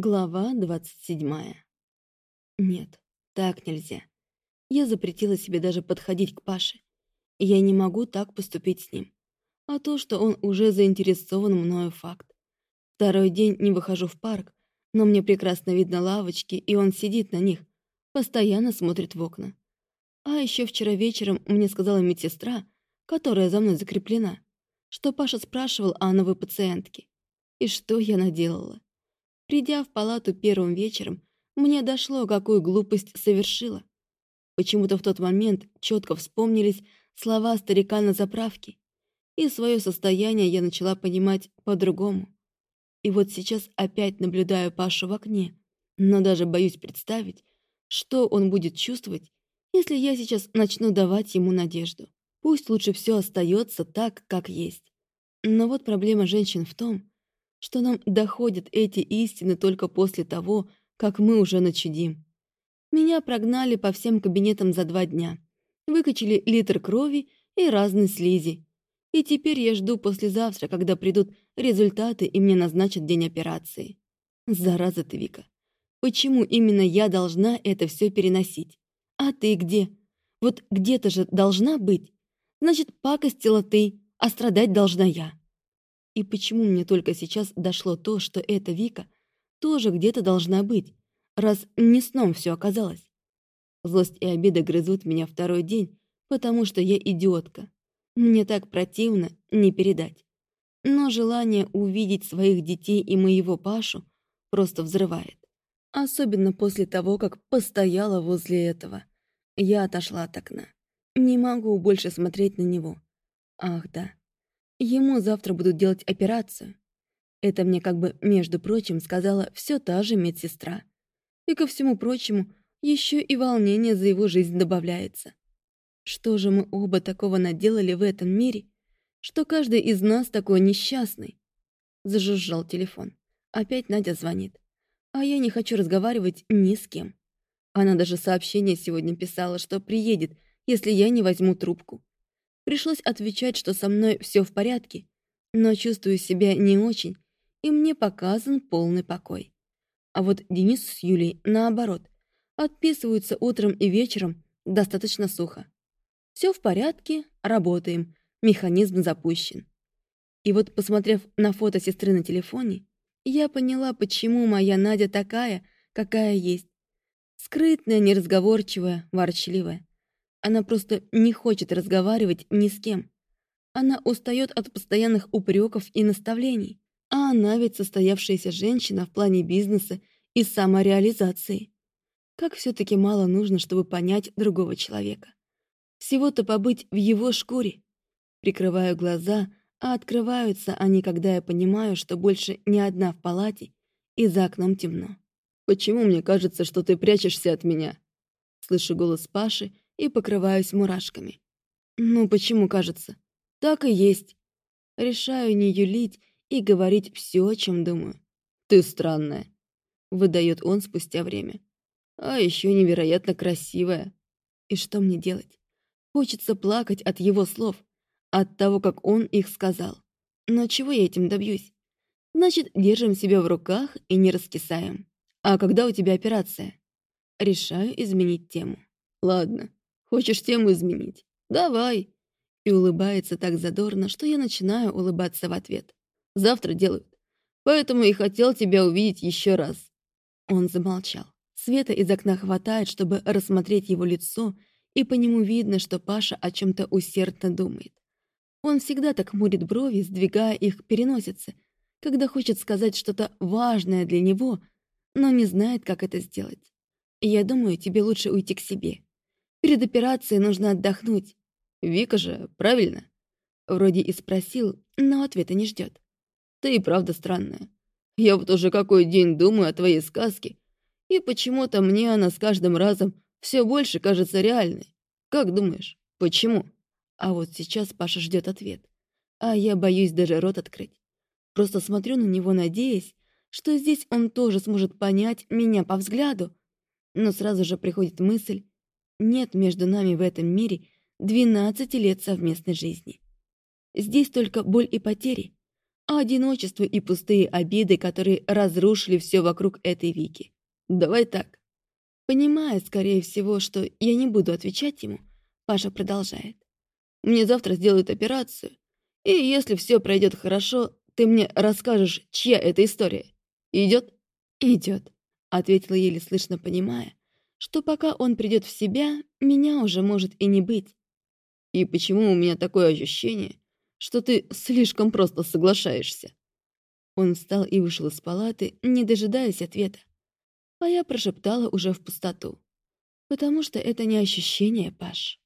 Глава двадцать седьмая. Нет, так нельзя. Я запретила себе даже подходить к Паше. Я не могу так поступить с ним. А то, что он уже заинтересован мною факт. Второй день не выхожу в парк, но мне прекрасно видно лавочки, и он сидит на них, постоянно смотрит в окна. А еще вчера вечером мне сказала медсестра, которая за мной закреплена, что Паша спрашивал о новой пациентке. И что я наделала? Придя в палату первым вечером, мне дошло, какую глупость совершила. Почему-то в тот момент четко вспомнились слова старика на заправке, и свое состояние я начала понимать по-другому. И вот сейчас опять наблюдаю Пашу в окне, но даже боюсь представить, что он будет чувствовать, если я сейчас начну давать ему надежду. Пусть лучше все остается так, как есть. Но вот проблема женщин в том, что нам доходят эти истины только после того, как мы уже начудим. Меня прогнали по всем кабинетам за два дня, выкачали литр крови и разные слизи. И теперь я жду послезавтра, когда придут результаты и мне назначат день операции. Зараза ты, Вика. Почему именно я должна это все переносить? А ты где? Вот где-то же должна быть. Значит, пакостила ты, а страдать должна я. И почему мне только сейчас дошло то, что эта Вика тоже где-то должна быть, раз не сном все оказалось? Злость и обида грызут меня второй день, потому что я идиотка. Мне так противно не передать. Но желание увидеть своих детей и моего Пашу просто взрывает. Особенно после того, как постояла возле этого. Я отошла от окна. Не могу больше смотреть на него. Ах да, Ему завтра будут делать операцию. Это мне как бы, между прочим, сказала все та же медсестра. И ко всему прочему, еще и волнение за его жизнь добавляется. Что же мы оба такого наделали в этом мире, что каждый из нас такой несчастный? Зажужжал телефон. Опять Надя звонит. А я не хочу разговаривать ни с кем. Она даже сообщение сегодня писала, что приедет, если я не возьму трубку. Пришлось отвечать, что со мной все в порядке, но чувствую себя не очень, и мне показан полный покой. А вот Денис с Юлей, наоборот, отписываются утром и вечером достаточно сухо. Все в порядке, работаем, механизм запущен. И вот, посмотрев на фото сестры на телефоне, я поняла, почему моя Надя такая, какая есть. Скрытная, неразговорчивая, ворчливая. Она просто не хочет разговаривать ни с кем. Она устает от постоянных упреков и наставлений. А она ведь состоявшаяся женщина в плане бизнеса и самореализации. Как все-таки мало нужно, чтобы понять другого человека. Всего-то побыть в его шкуре. Прикрываю глаза, а открываются они, когда я понимаю, что больше не одна в палате, и за окном темно. «Почему мне кажется, что ты прячешься от меня?» Слышу голос Паши, и покрываюсь мурашками. Ну, почему кажется? Так и есть. Решаю не юлить и говорить все, о чем думаю. Ты странная, выдает он спустя время. А еще невероятно красивая. И что мне делать? Хочется плакать от его слов, от того, как он их сказал. Но чего я этим добьюсь? Значит, держим себя в руках и не раскисаем. А когда у тебя операция? Решаю изменить тему. Ладно, Хочешь тему изменить? Давай!» И улыбается так задорно, что я начинаю улыбаться в ответ. «Завтра делают. Поэтому и хотел тебя увидеть еще раз». Он замолчал. Света из окна хватает, чтобы рассмотреть его лицо, и по нему видно, что Паша о чем-то усердно думает. Он всегда так хмурит брови, сдвигая их к переносице, когда хочет сказать что-то важное для него, но не знает, как это сделать. Я думаю, тебе лучше уйти к себе. Перед операцией нужно отдохнуть. Вика же, правильно? Вроде и спросил, но ответа не ждет. Ты и правда странная. Я вот уже какой день думаю о твоей сказке, и почему-то мне она с каждым разом все больше кажется реальной. Как думаешь, почему? А вот сейчас Паша ждет ответ. А я боюсь даже рот открыть. Просто смотрю на него, надеясь, что здесь он тоже сможет понять меня по взгляду. Но сразу же приходит мысль, нет между нами в этом мире 12 лет совместной жизни. Здесь только боль и потери. а одиночество и пустые обиды, которые разрушили все вокруг этой Вики. Давай так. Понимая, скорее всего, что я не буду отвечать ему, Паша продолжает. Мне завтра сделают операцию, и если все пройдет хорошо, ты мне расскажешь, чья это история. Идет? Идет, ответила еле слышно, понимая, что пока он придет в себя, меня уже может и не быть. И почему у меня такое ощущение, что ты слишком просто соглашаешься?» Он встал и вышел из палаты, не дожидаясь ответа. А я прошептала уже в пустоту. «Потому что это не ощущение, Паш.